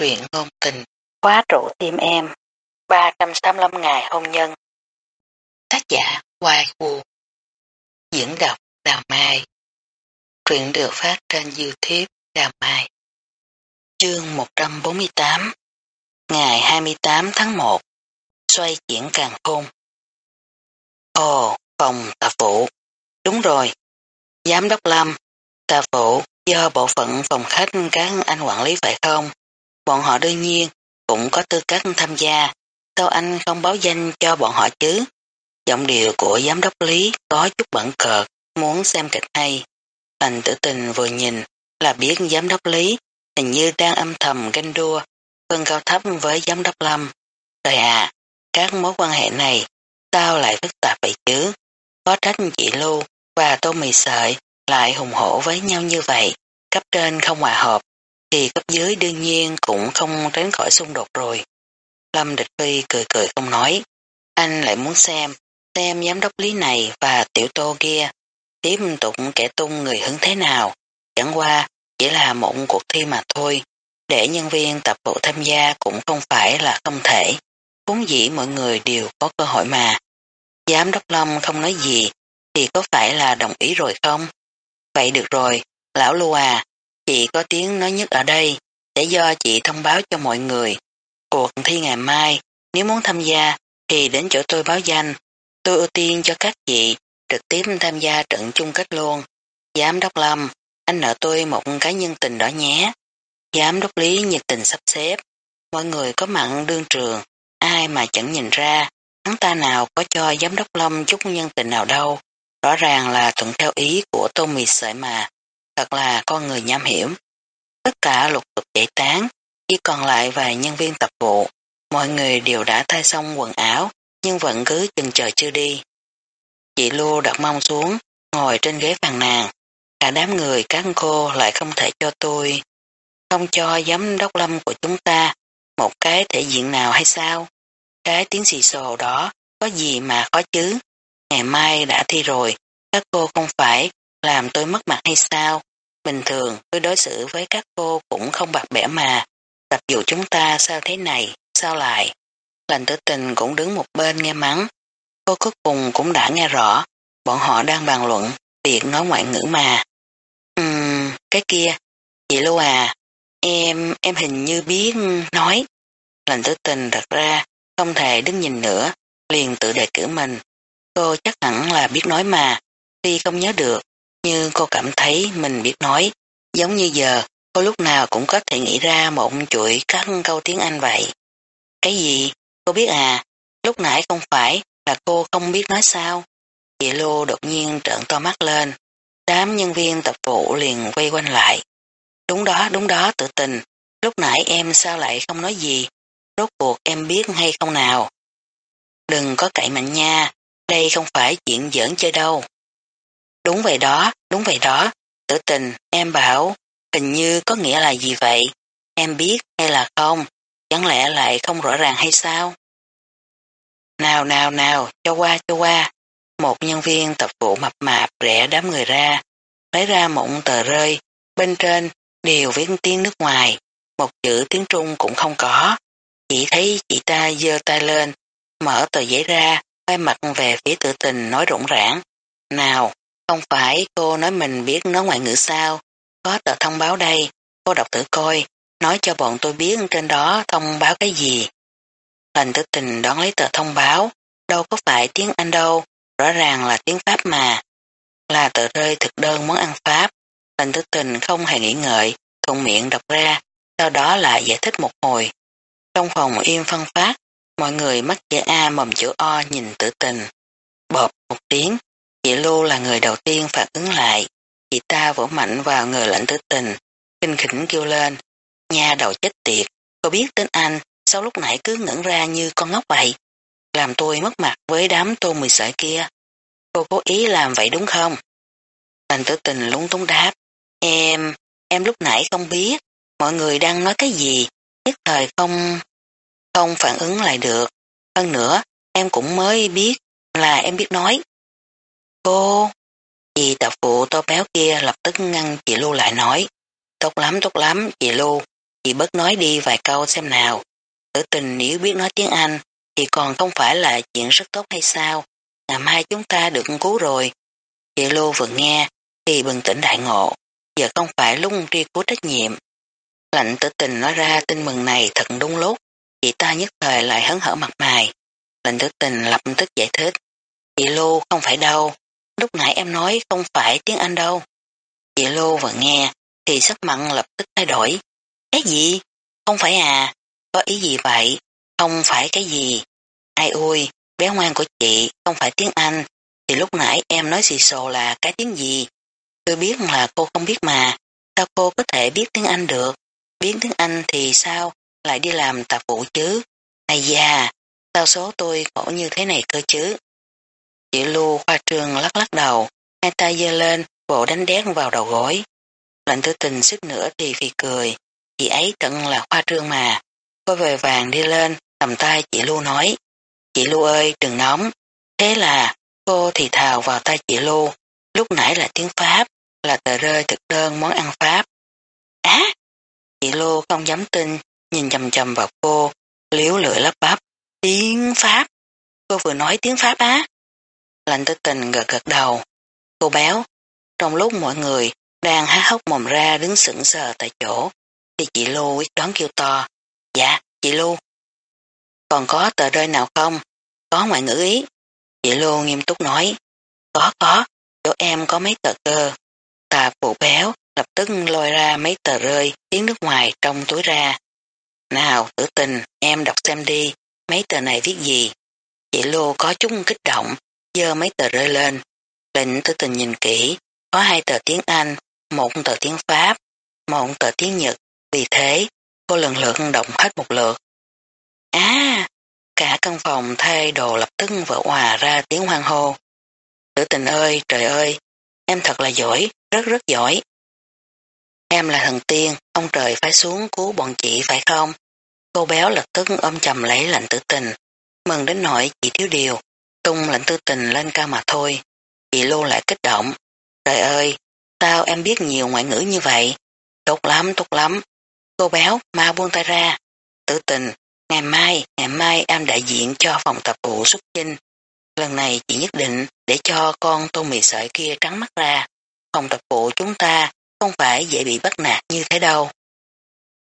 truyện ngôn tình, khóa trụ tim em, 385 ngày hôn nhân. Tác giả Hoài Vũ Diễn đọc Đào Mai. Truyện được phát trên Youtube Đào Mai. Chương 148 Ngày 28 tháng 1 Xoay chuyển càng khôn. Ồ, phòng tà phụ Đúng rồi, Giám đốc Lâm, tà phụ do bộ phận phòng khách các anh quản lý phải không? Bọn họ đương nhiên cũng có tư cách tham gia, sao anh không báo danh cho bọn họ chứ? Giọng điệu của giám đốc Lý có chút bẩn cợt, muốn xem kịch hay. Hành tử tình vừa nhìn là biết giám đốc Lý hình như đang âm thầm ganh đua, phân cao thấp với giám đốc Lâm. Trời à, các mối quan hệ này sao lại phức tạp vậy chứ? Có trách chị Lưu và Tô Mì Sợi lại hùng hổ với nhau như vậy, cấp trên không hòa hợp, thì cấp dưới đương nhiên cũng không tránh khỏi xung đột rồi. Lâm Địch Phi cười cười không nói, anh lại muốn xem, xem giám đốc lý này và tiểu tô kia tiếp tục kẻ tung người hứng thế nào, chẳng qua chỉ là một cuộc thi mà thôi, để nhân viên tập vụ tham gia cũng không phải là không thể, vốn dĩ mọi người đều có cơ hội mà. Giám đốc Lâm không nói gì, thì có phải là đồng ý rồi không? Vậy được rồi, lão Lưu à, chị có tiếng nói nhất ở đây, để do chị thông báo cho mọi người. Cuộc thi ngày mai, nếu muốn tham gia thì đến chỗ tôi báo danh. Tôi ưu tiên cho các chị trực tiếp tham gia trận chung kết luôn. Giám đốc Lâm, anh nợ tôi một cái nhân tình đó nhé. Giám đốc Lý nhiệt tình sắp xếp. Mọi người có mặn đương trường, ai mà chẳng nhìn ra, hắn ta nào có cho giám đốc Lâm chút nhân tình nào đâu. Rõ ràng là thuận theo ý của tô mì sợi mà, thật là con người nham hiểm. Tất cả lục tục giải tán, chỉ còn lại vài nhân viên tập vụ. Mọi người đều đã thay xong quần áo, nhưng vẫn cứ chừng chờ chưa đi. Chị Lưu đặt mông xuống, ngồi trên ghế phàn nàn. Cả đám người các cô lại không thể cho tôi, không cho giám đốc lâm của chúng ta một cái thể diện nào hay sao? Cái tiếng xì xồ đó có gì mà khó chứ? Ngày mai đã thi rồi, các cô không phải làm tôi mất mặt hay sao? Bình thường tôi đối xử với các cô cũng không bạc bẽ mà. Tập dụ chúng ta sao thế này, sao lại? Lành tử tình cũng đứng một bên nghe mắng. Cô cuối cùng cũng đã nghe rõ, bọn họ đang bàn luận việc nói ngoại ngữ mà. Ừm, cái kia, chị Lưu à, em, em hình như biết nói. Lành tử tình thật ra không thể đứng nhìn nữa, liền tự đề cử mình. Cô chắc hẳn là biết nói mà, tuy không nhớ được, như cô cảm thấy mình biết nói, giống như giờ, cô lúc nào cũng có thể nghĩ ra một chuỗi các câu tiếng Anh vậy. Cái gì? Cô biết à? Lúc nãy không phải là cô không biết nói sao? Chị Lô đột nhiên trợn to mắt lên. Đám nhân viên tập vụ liền quay quanh lại. Đúng đó, đúng đó, tự tình. Lúc nãy em sao lại không nói gì? Rốt cuộc em biết hay không nào? Đừng có cậy mạnh nha, đây không phải chuyện giỡn chơi đâu. Đúng vậy đó, đúng vậy đó, tử tình, em bảo, hình như có nghĩa là gì vậy? Em biết hay là không? Chẳng lẽ lại không rõ ràng hay sao? Nào nào nào, cho qua cho qua. Một nhân viên tập vụ mập mạp rẽ đám người ra, lấy ra một tờ rơi, bên trên đều viết tiếng nước ngoài, một chữ tiếng Trung cũng không có. Chỉ thấy chị ta giơ tay lên, mở tờ giấy ra, quay mặt về phía tự tình nói rủng rãng. Nào, không phải cô nói mình biết nói ngoại ngữ sao? Có tờ thông báo đây, cô đọc thử coi, nói cho bọn tôi biết trên đó thông báo cái gì. Lành tử tình đón lấy tờ thông báo, đâu có phải tiếng Anh đâu, rõ ràng là tiếng Pháp mà. Là tờ rơi thực đơn món ăn Pháp. Lành tử tình không hề nghĩ ngợi, thuận miệng đọc ra, sau đó lại giải thích một hồi. Trong phòng im phân phát, mọi người mắt chữ A mầm chữ O nhìn tử tình. Bộp một tiếng, chị Lưu là người đầu tiên phản ứng lại. Chị ta vỗ mạnh vào người lãnh tử tình, kinh khỉnh kêu lên. Nha đầu chết tiệt, cô biết tên anh, sao lúc nãy cứ ngẩn ra như con ngốc vậy? Làm tôi mất mặt với đám tô mười sợi kia. Cô cố ý làm vậy đúng không? Lãnh tử tình lúng túng đáp. Em, em lúc nãy không biết, mọi người đang nói cái gì, nhất thời không, không phản ứng lại được. Hơn nữa, em cũng mới biết là em biết nói. Cô, chị tập phụ to béo kia lập tức ngăn chị Lưu lại nói. Tốt lắm, tốt lắm, chị Lưu, chị bớt nói đi vài câu xem nào. Tử tình nếu biết nói tiếng Anh thì còn không phải là chuyện rất tốt hay sao? Ngày mai chúng ta được cứu rồi. Chị Lưu vừa nghe thì bừng tỉnh đại ngộ. Giờ không phải lúc tri cứu trách nhiệm. Lạnh tử tình nói ra tin mừng này thật đúng lúc. Chị ta nhất thời lại hấn hở mặt mày. Lạnh tử tình lập tức giải thích. Chị Lưu không phải đâu. Lúc nãy em nói không phải tiếng Anh đâu. Chị lô vừa nghe thì sắc mặn lập tức thay đổi. Cái gì? Không phải à? Có ý gì vậy? Không phải cái gì? Ai ui, bé ngoan của chị không phải tiếng Anh, thì lúc nãy em nói xì xồ là cái tiếng gì? Tôi biết là cô không biết mà, sao cô có thể biết tiếng Anh được? Biết tiếng Anh thì sao? Lại đi làm tạp vụ chứ? Ây da, sao số tôi khổ như thế này cơ chứ? Chị Lưu khoa trương lắc lắc đầu, hai tay giơ lên, bộ đánh đét vào đầu gối. Lạnh tử tình sức nữa thì phì cười, chị ấy tận là khoa trương mà. Cô về vàng đi lên, cầm tay chị Lưu nói, chị Lưu ơi đừng nóng. Thế là cô thì thào vào tay chị Lưu, lúc nãy là tiếng Pháp, là tờ rơi thực đơn món ăn Pháp. Á! chị Lưu không dám tin, nhìn chầm chầm vào cô, liếu lưỡi lắp bắp. Tiếng Pháp! Cô vừa nói tiếng Pháp á? Lạnh tư tình gật gật đầu. Cô béo, trong lúc mọi người đang há hốc mồm ra đứng sững sờ tại chỗ, thì chị Lu quyết đoán kêu to. Dạ, chị Lu. Còn có tờ rơi nào không? Có ngoại ngữ ý. Chị Lu nghiêm túc nói. Có, có, chỗ em có mấy tờ cơ. Tà phụ béo lập tức lôi ra mấy tờ rơi tiếng nước ngoài trong túi ra. Nào, tử tình, em đọc xem đi, mấy tờ này viết gì? Chị lô có chút kích động, dơ mấy tờ rơi lên. Lệnh tử tình nhìn kỹ, có hai tờ tiếng Anh, một tờ tiếng Pháp, một tờ tiếng Nhật, vì thế cô lần lượt động hết một lượt. À, cả căn phòng thay đồ lập tức vỡ hòa ra tiếng hoang hô. Tử tình ơi, trời ơi, em thật là giỏi, rất rất giỏi. Em là thần tiên, ông trời phải xuống cứu bọn chị phải không? Cô béo lập tức ôm chầm lấy lạnh tử tình, mừng đến nỗi chỉ thiếu điều, tung lệnh tư tình lên cao mà thôi. Chị lô lại kích động. Trời ơi, sao em biết nhiều ngoại ngữ như vậy? Tốt lắm, tốt lắm. Cô béo, mau buông tay ra. Tử tình, ngày mai, ngày mai em đại diện cho phòng tập vụ xuất chinh. Lần này chị nhất định để cho con tô mì sợi kia trắng mắt ra. Phòng tập vụ chúng ta không phải dễ bị bắt nạt như thế đâu.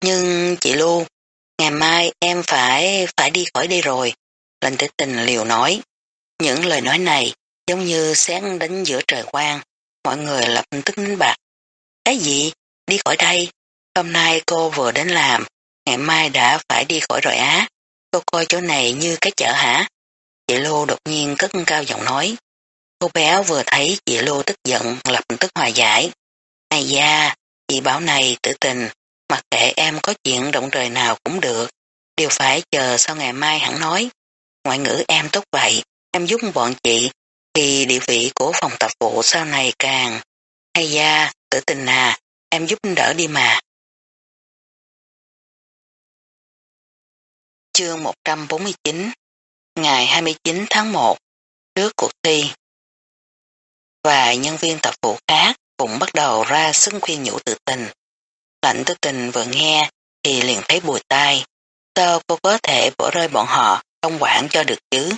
Nhưng chị Lu, ngày mai em phải phải đi khỏi đây rồi. Lệnh tử tình liều nói. Những lời nói này giống như sáng đánh giữa trời quang. Mọi người lập tức nín bạc. Cái gì? Đi khỏi đây? Hôm nay cô vừa đến làm, ngày mai đã phải đi khỏi rồi á. Cô coi chỗ này như cái chợ hả? Chị Lô đột nhiên cất cao giọng nói. Cô béo vừa thấy chị Lô tức giận lập tức hòa giải. Này da, chị bảo này tự tình, mặc kệ em có chuyện động trời nào cũng được, đều phải chờ sau ngày mai hẳn nói. Ngoại ngữ em tốt vậy, em giúp bọn chị, thì địa vị của phòng tập vụ sau này càng. Hay da, tử tình à, em giúp đỡ đi mà. Chương 149 Ngày 29 tháng 1 Trước cuộc thi Và nhân viên tập vụ khác cũng bắt đầu ra xưng khuyên nhủ tự tình. Lạnh tự tình vừa nghe thì liền thấy bùi tai. Sao cô có thể bỏ rơi bọn họ không quản cho được chứ?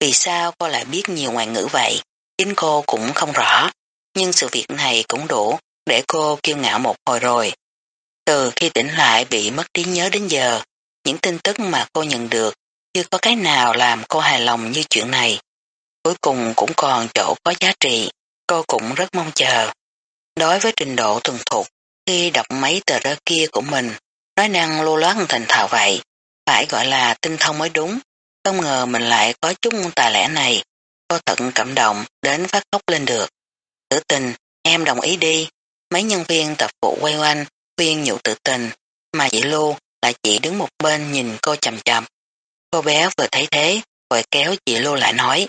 Vì sao cô lại biết nhiều ngoại ngữ vậy? Chính cô cũng không rõ. Nhưng sự việc này cũng đủ để cô kiêu ngạo một hồi rồi. Từ khi tỉnh lại bị mất trí nhớ đến giờ, những tin tức mà cô nhận được chưa có cái nào làm cô hài lòng như chuyện này. Cuối cùng cũng còn chỗ có giá trị, cô cũng rất mong chờ. Đối với trình độ thuần thục, khi đọc mấy tờ rơ kia của mình, nói năng lô loát thành thạo vậy, phải gọi là tinh thông mới đúng. Không ngờ mình lại có chút tài lẻ này, cô tận cảm động đến phát khóc lên được. Tử tình, em đồng ý đi. Mấy nhân viên tập vụ quay quanh, khuyên nhụ tự tình, mà chị Lu lại chỉ đứng một bên nhìn cô chầm chầm. Cô bé vừa thấy thế, vội kéo chị Lu lại nói,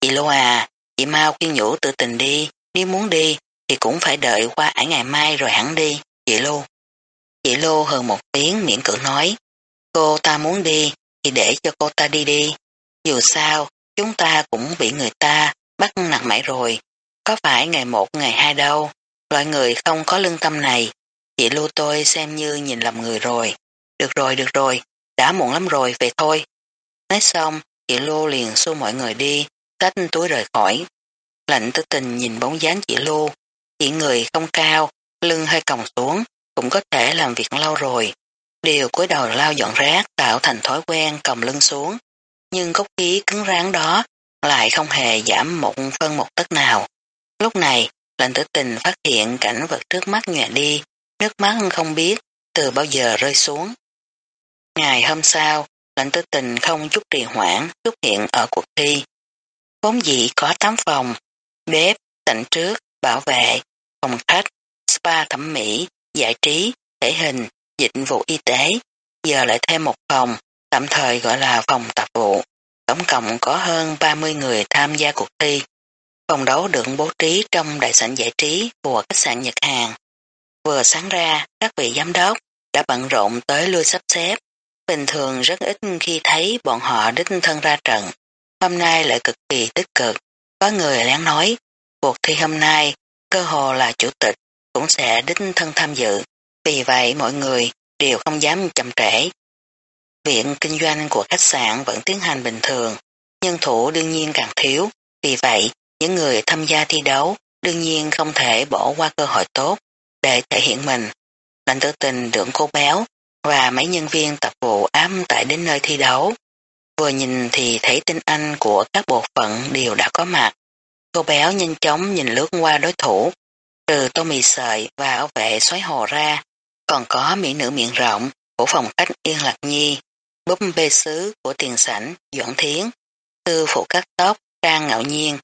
chị Lu à, chị mau khuyên nhủ tự tình đi, nếu muốn đi thì cũng phải đợi qua ải ngày mai rồi hẳn đi, chị Lu. Chị Lu hơn một tiếng miễn cưỡng nói, cô ta muốn đi thì để cho cô ta đi đi, dù sao chúng ta cũng bị người ta bắt nặng mãi rồi, có phải ngày một ngày hai đâu, loại người không có lương tâm này chị lưu tôi xem như nhìn lầm người rồi. Được rồi, được rồi, đã muộn lắm rồi, về thôi. Nói xong, chị Lưu liền xua mọi người đi, tách túi rời khỏi. Lạnh tư tình nhìn bóng dáng chị Lưu, chị người không cao, lưng hơi còng xuống, cũng có thể làm việc lâu rồi đều cúi đầu lao dọn rác tạo thành thói quen cầm lưng xuống, nhưng gốc khí cứng rắn đó lại không hề giảm một phân một tấc nào. Lúc này, lệnh tử tình phát hiện cảnh vật trước mắt nhòe đi, nước mắt không biết từ bao giờ rơi xuống. Ngày hôm sau, lệnh tử tình không chút trì hoãn xuất hiện ở cuộc thi. Vốn dĩ có 8 phòng, bếp, tận trước, bảo vệ, phòng khách, spa thẩm mỹ, giải trí, thể hình, dịch vụ y tế, giờ lại thêm một phòng, tạm thời gọi là phòng tập vụ. Tổng cộng có hơn 30 người tham gia cuộc thi. Phòng đấu được bố trí trong đại sảnh giải trí của khách sạn Nhật Hàn. Vừa sáng ra, các vị giám đốc đã bận rộn tới lui sắp xếp. Bình thường rất ít khi thấy bọn họ đích thân ra trận. Hôm nay lại cực kỳ tích cực. Có người lén nói, cuộc thi hôm nay cơ hồ là chủ tịch cũng sẽ đích thân tham dự. Vì vậy mọi người đều không dám chậm trễ. Viện kinh doanh của khách sạn vẫn tiến hành bình thường, nhân thủ đương nhiên càng thiếu, vì vậy những người tham gia thi đấu đương nhiên không thể bỏ qua cơ hội tốt để thể hiện mình. Lãnh tử tình được cô béo và mấy nhân viên tập vụ ám tại đến nơi thi đấu. Vừa nhìn thì thấy tin anh của các bộ phận đều đã có mặt. Cô béo nhanh chóng nhìn lướt qua đối thủ, từ tô mì sợi và áo vệ xoáy hồ ra, còn có mỹ nữ miệng rộng của phòng khách Yên Lạc Nhi, búp bê sứ của tiền sảnh Doãn Thiến, tư phụ cắt tóc Trang Ngạo Nhiên,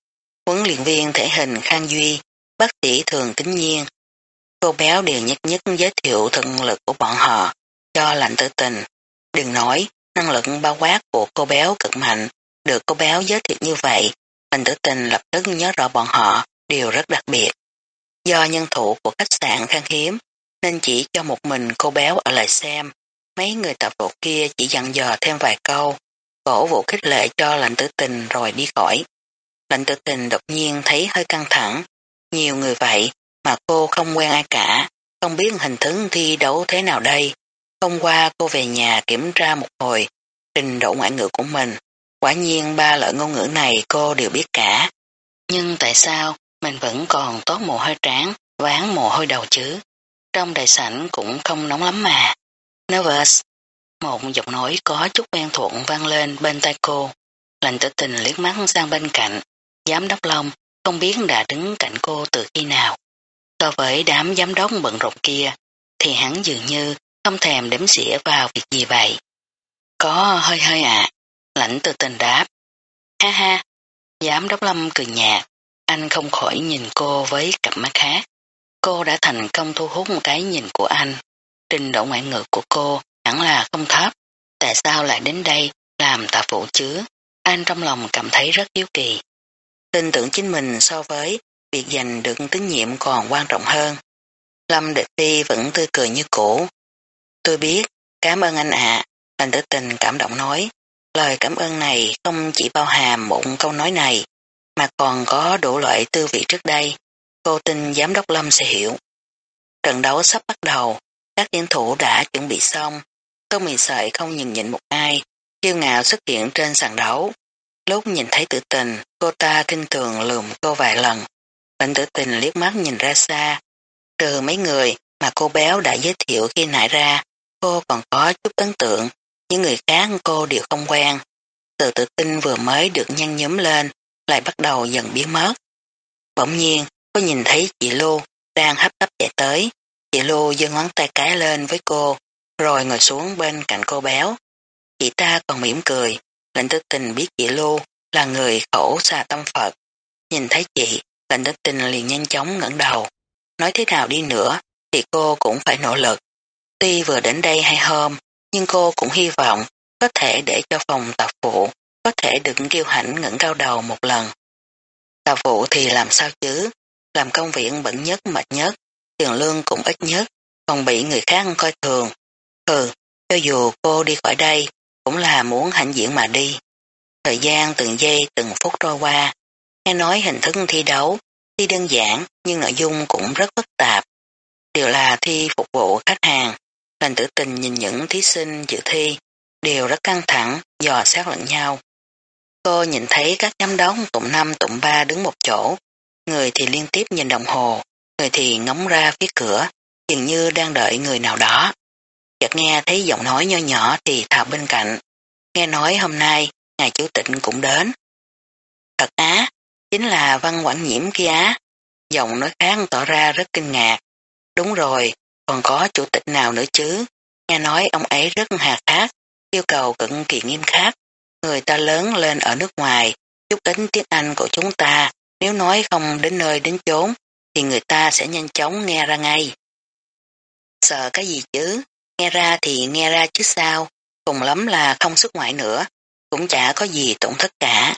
huấn luyện viên thể hình Khang Duy, bác sĩ Thường Kính Nhiên. Cô béo đều nhất nhất giới thiệu thân lực của bọn họ cho lạnh tự tình. Đừng nói, năng lực bao quát của cô béo cực mạnh, được cô béo giới thiệu như vậy, lạnh tử tình lập tức nhớ rõ bọn họ đều rất đặc biệt. Do nhân thủ của khách sạn khan hiếm, nên chỉ cho một mình cô béo ở lại xem. Mấy người tập vụ kia chỉ dặn dò thêm vài câu, cổ vụ khích lệ cho lạnh tử tình rồi đi khỏi. Lạnh tử tình đột nhiên thấy hơi căng thẳng, nhiều người vậy mà cô không quen ai cả, không biết hình thức thi đấu thế nào đây. Hôm qua cô về nhà kiểm tra một hồi, trình độ ngoại ngữ của mình. Quả nhiên ba loại ngôn ngữ này cô đều biết cả. Nhưng tại sao mình vẫn còn tốt mồ hôi trán, ván mồ hôi đầu chứ? Trong đại sảnh cũng không nóng lắm mà. Nervous. Một giọng nói có chút quen thuộc vang lên bên tai cô. Lành tử tình liếc mắt sang bên cạnh. Giám đốc Long không biết đã đứng cạnh cô từ khi nào. So với đám giám đốc bận rộn kia, thì hắn dường như không thèm đếm xỉa vào việc gì vậy. Có hơi hơi ạ, à. lãnh từ tình đáp. Ha ha, giám đốc Lâm cười nhạt, anh không khỏi nhìn cô với cặp mắt khác. Cô đã thành công thu hút một cái nhìn của anh. Trình độ ngoại ngữ của cô hẳn là không thấp. Tại sao lại đến đây làm tạp vụ chứ? Anh trong lòng cảm thấy rất yếu kỳ. Tin tưởng chính mình so với việc giành được tín nhiệm còn quan trọng hơn. Lâm Địch Phi vẫn tươi cười như cũ. Tôi biết, cảm ơn anh ạ. Anh tử tình cảm động nói. Lời cảm ơn này không chỉ bao hàm một câu nói này, mà còn có đủ loại tư vị trước đây. Cô tin giám đốc Lâm sẽ hiểu. Trận đấu sắp bắt đầu, các tiến thủ đã chuẩn bị xong. Tô mì sợi không nhìn nhịn một ai, kiêu ngạo xuất hiện trên sàn đấu. Lúc nhìn thấy tự tình, cô ta kinh thường lườm cô vài lần. Lệnh tử tình liếc mắt nhìn ra xa. Trừ mấy người mà cô béo đã giới thiệu khi nãy ra, cô còn có chút ấn tượng, những người khác cô đều không quen. Từ tự tin vừa mới được nhăn nhóm lên, lại bắt đầu dần biến mất. Bỗng nhiên, cô nhìn thấy chị lô đang hấp tấp chạy tới. Chị lô giơ ngón tay cái lên với cô, rồi ngồi xuống bên cạnh cô béo. Chị ta còn mỉm cười, lệnh tức tình biết chị lô là người khổ xa tâm Phật. Nhìn thấy chị, lệnh tức tình liền nhanh chóng ngẩng đầu. Nói thế nào đi nữa, thì cô cũng phải nỗ lực. Tuy vừa đến đây hay hôm, nhưng cô cũng hy vọng có thể để cho phòng tạp vụ có thể được kêu hãnh ngẩng cao đầu một lần. Tạp vụ thì làm sao chứ, làm công việc bẩn nhất mệt nhất, tiền lương cũng ít nhất, còn bị người khác coi thường. Ừ, cho dù cô đi khỏi đây, cũng là muốn hạnh diện mà đi. Thời gian từng giây từng phút trôi qua, nghe nói hình thức thi đấu, tuy đơn giản nhưng nội dung cũng rất phức tạp. đều là thi phục vụ khách hàng. Lành tử tình nhìn những thí sinh dự thi, đều rất căng thẳng, dò sát lẫn nhau. Cô nhìn thấy các giám đốc tụng năm tụng ba đứng một chỗ, người thì liên tiếp nhìn đồng hồ, người thì ngóng ra phía cửa, dường như đang đợi người nào đó. Chợt nghe thấy giọng nói nho nhỏ thì thào bên cạnh. Nghe nói hôm nay, ngài chủ tịch cũng đến. Thật á, chính là văn quản nhiễm kia á. Giọng nói khác tỏ ra rất kinh ngạc. Đúng rồi, còn có chủ tịch nào nữa chứ? Nghe nói ông ấy rất hà khắc, yêu cầu cực kỳ nghiêm khắc. Người ta lớn lên ở nước ngoài, chút ít tiếng Anh của chúng ta, nếu nói không đến nơi đến chốn, thì người ta sẽ nhanh chóng nghe ra ngay. Sợ cái gì chứ, nghe ra thì nghe ra chứ sao, cùng lắm là không xuất ngoại nữa, cũng chả có gì tổn thất cả.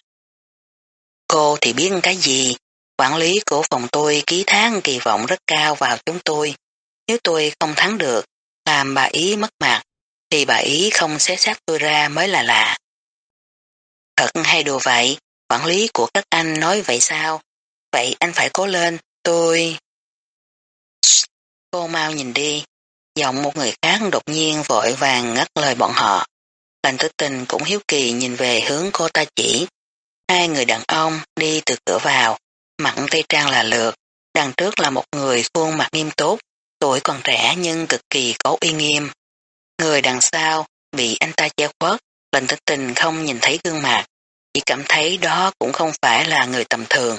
Cô thì biết cái gì, quản lý của phòng tôi ký tháng kỳ vọng rất cao vào chúng tôi. Nếu tôi không thắng được, làm bà ý mất mặt, thì bà ý không xét xác tôi ra mới là lạ. Thật hay đùa vậy, quản lý của các anh nói vậy sao? Vậy anh phải cố lên, tôi... Cô mau nhìn đi, giọng một người khác đột nhiên vội vàng ngắt lời bọn họ. Lành tử tình cũng hiếu kỳ nhìn về hướng cô ta chỉ. Hai người đàn ông đi từ cửa vào, mặt tây trang là lượt, đằng trước là một người khuôn mặt nghiêm túc, tuổi còn trẻ nhưng cực kỳ có uy nghiêm. Người đằng sau bị anh ta che khuất, lành tử tình không nhìn thấy gương mặt, chỉ cảm thấy đó cũng không phải là người tầm thường.